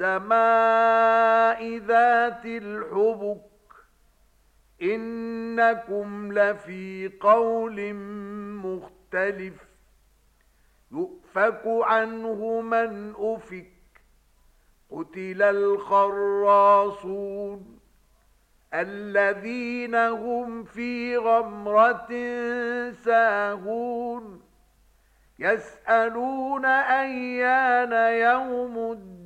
والسماء ذات الحبك إنكم لفي قول مختلف يؤفك عنه من أفك قتل الخراصون الذين هم في غمرة ساهون يسألون أيان يوم الدين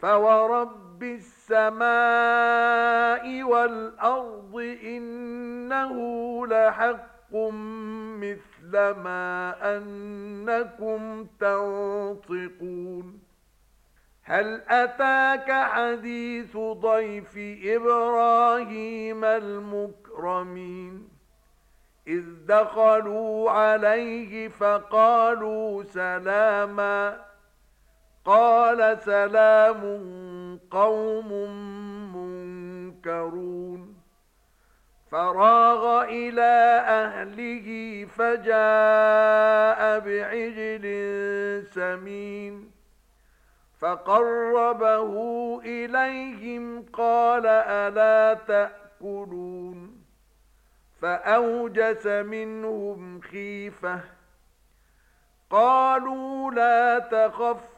فورب السماء والأرض إنه لحق مثل ما أنكم تنطقون هل أتاك حديث ضيف إبراهيم المكرمين إذ دخلوا عليه فقالوا سلاما قال سلام قوم منكرون. فراغ إلى أهله فجاء بعجل سمين. فقربه إليهم قال ألا تأكلون. فأوجس منهم خيفة. قالوا لا تخفوا